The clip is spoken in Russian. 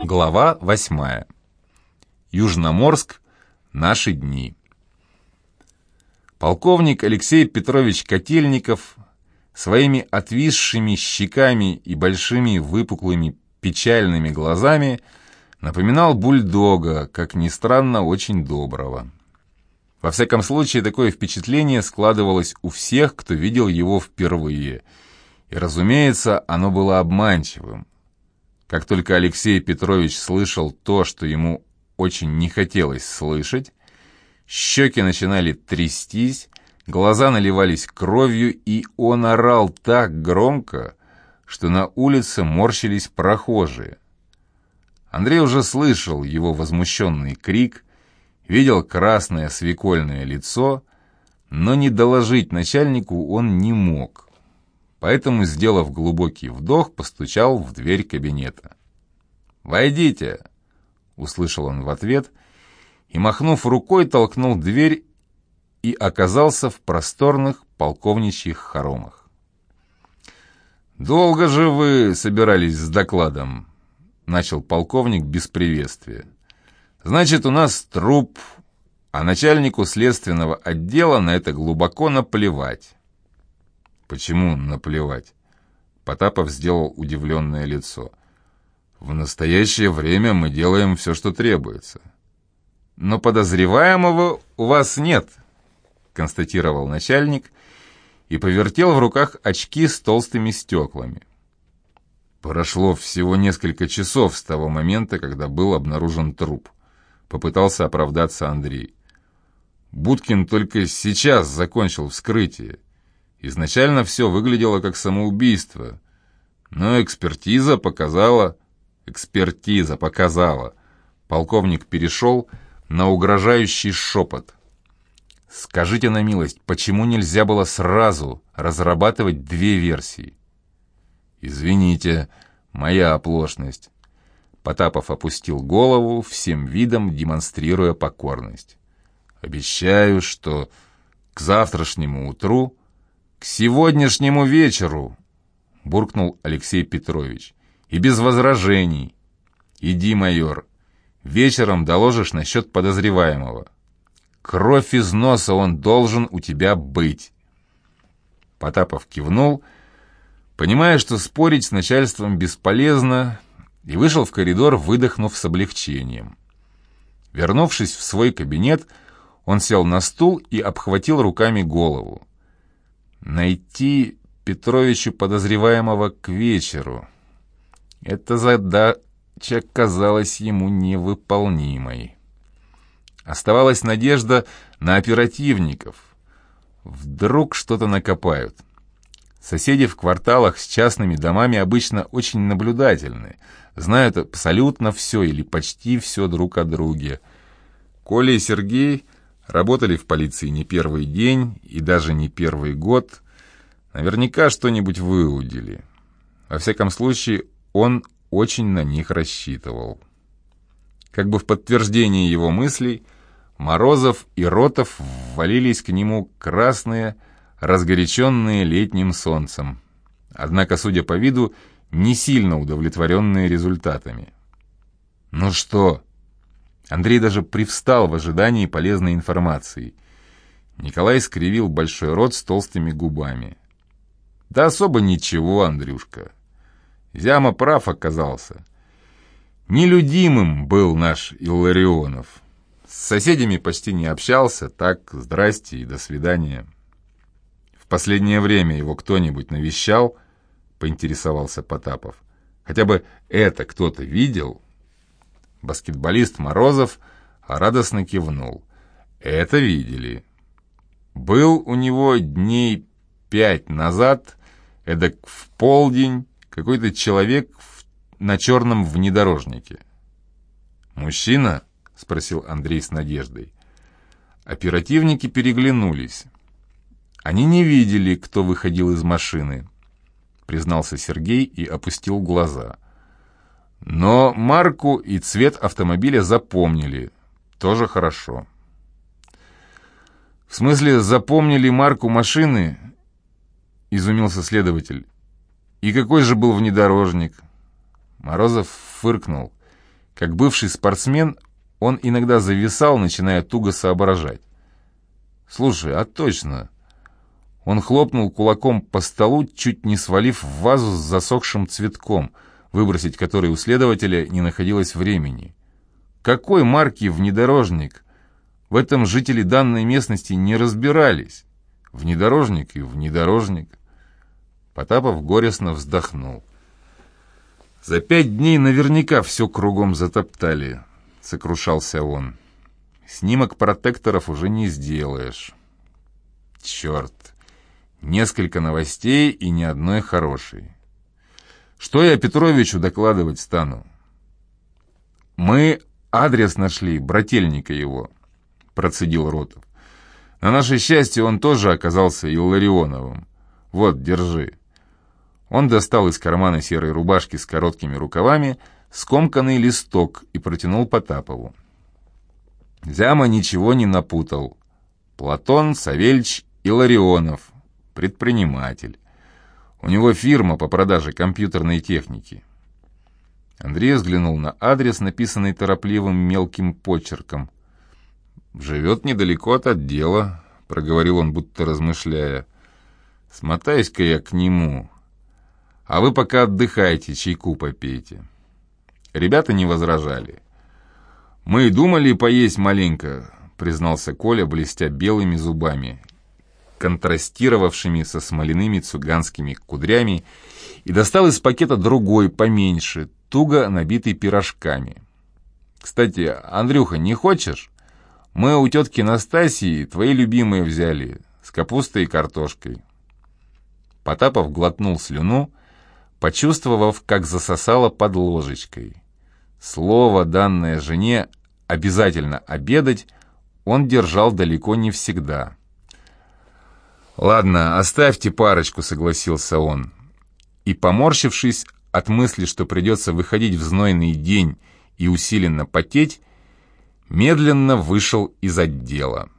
Глава 8. Южноморск. Наши дни. Полковник Алексей Петрович Котельников своими отвисшими щеками и большими выпуклыми печальными глазами напоминал бульдога, как ни странно, очень доброго. Во всяком случае, такое впечатление складывалось у всех, кто видел его впервые. И, разумеется, оно было обманчивым. Как только Алексей Петрович слышал то, что ему очень не хотелось слышать, щеки начинали трястись, глаза наливались кровью, и он орал так громко, что на улице морщились прохожие. Андрей уже слышал его возмущенный крик, видел красное свекольное лицо, но не доложить начальнику он не мог поэтому, сделав глубокий вдох, постучал в дверь кабинета. «Войдите!» — услышал он в ответ, и, махнув рукой, толкнул дверь и оказался в просторных полковничьих хоромах. «Долго же вы собирались с докладом?» — начал полковник без приветствия. «Значит, у нас труп, а начальнику следственного отдела на это глубоко наплевать. Почему наплевать? Потапов сделал удивленное лицо. В настоящее время мы делаем все, что требуется. Но подозреваемого у вас нет, констатировал начальник и повертел в руках очки с толстыми стеклами. Прошло всего несколько часов с того момента, когда был обнаружен труп. Попытался оправдаться Андрей. Будкин только сейчас закончил вскрытие. Изначально все выглядело как самоубийство, но экспертиза показала... Экспертиза показала. Полковник перешел на угрожающий шепот. «Скажите на милость, почему нельзя было сразу разрабатывать две версии?» «Извините, моя оплошность». Потапов опустил голову, всем видом демонстрируя покорность. «Обещаю, что к завтрашнему утру «К сегодняшнему вечеру!» — буркнул Алексей Петрович. «И без возражений. Иди, майор. Вечером доложишь насчет подозреваемого. Кровь из носа он должен у тебя быть». Потапов кивнул, понимая, что спорить с начальством бесполезно, и вышел в коридор, выдохнув с облегчением. Вернувшись в свой кабинет, он сел на стул и обхватил руками голову. Найти Петровичу подозреваемого к вечеру. Эта задача казалась ему невыполнимой. Оставалась надежда на оперативников. Вдруг что-то накопают. Соседи в кварталах с частными домами обычно очень наблюдательны, знают абсолютно все или почти все друг о друге. Коля и Сергей Работали в полиции не первый день и даже не первый год. Наверняка что-нибудь выудили. Во всяком случае, он очень на них рассчитывал. Как бы в подтверждение его мыслей, Морозов и Ротов ввалились к нему красные, разгоряченные летним солнцем. Однако, судя по виду, не сильно удовлетворенные результатами. «Ну что?» Андрей даже привстал в ожидании полезной информации. Николай скривил большой рот с толстыми губами. «Да особо ничего, Андрюшка. Зяма прав оказался. Нелюдимым был наш Илларионов. С соседями почти не общался, так здрасте и до свидания. В последнее время его кто-нибудь навещал?» — поинтересовался Потапов. «Хотя бы это кто-то видел?» Баскетболист Морозов радостно кивнул. Это видели. Был у него дней пять назад, эдак в полдень, какой-то человек в, на черном внедорожнике. «Мужчина?» — спросил Андрей с надеждой. Оперативники переглянулись. Они не видели, кто выходил из машины, признался Сергей и опустил глаза — но марку и цвет автомобиля запомнили. Тоже хорошо. «В смысле, запомнили марку машины?» — изумился следователь. «И какой же был внедорожник?» Морозов фыркнул. Как бывший спортсмен, он иногда зависал, начиная туго соображать. «Слушай, а точно...» Он хлопнул кулаком по столу, чуть не свалив в вазу с засохшим цветком, выбросить который у следователя не находилось времени. Какой марки внедорожник? В этом жители данной местности не разбирались. Внедорожник и внедорожник. Потапов горестно вздохнул. «За пять дней наверняка все кругом затоптали», — сокрушался он. «Снимок протекторов уже не сделаешь». «Черт! Несколько новостей и ни одной хорошей. Что я Петровичу докладывать стану? Мы адрес нашли, брательника его, процедил Ротов. На наше счастье он тоже оказался Илларионовым. Вот, держи. Он достал из кармана серой рубашки с короткими рукавами скомканный листок и протянул Потапову. Зяма ничего не напутал. Платон Савельич Илларионов, предприниматель. У него фирма по продаже компьютерной техники. Андрей взглянул на адрес, написанный торопливым мелким почерком. «Живет недалеко от отдела», — проговорил он, будто размышляя. «Смотаюсь-ка я к нему. А вы пока отдыхайте, чайку попейте». Ребята не возражали. «Мы и думали поесть маленько», — признался Коля, блестя белыми зубами контрастировавшими со смоляными цуганскими кудрями, и достал из пакета другой, поменьше, туго набитый пирожками. «Кстати, Андрюха, не хочешь? Мы у тетки Настасии твои любимые взяли, с капустой и картошкой». Потапов глотнул слюну, почувствовав, как засосало под ложечкой. Слово, данное жене, обязательно обедать, он держал далеко не всегда. «Ладно, оставьте парочку», — согласился он. И, поморщившись от мысли, что придется выходить в знойный день и усиленно потеть, медленно вышел из отдела.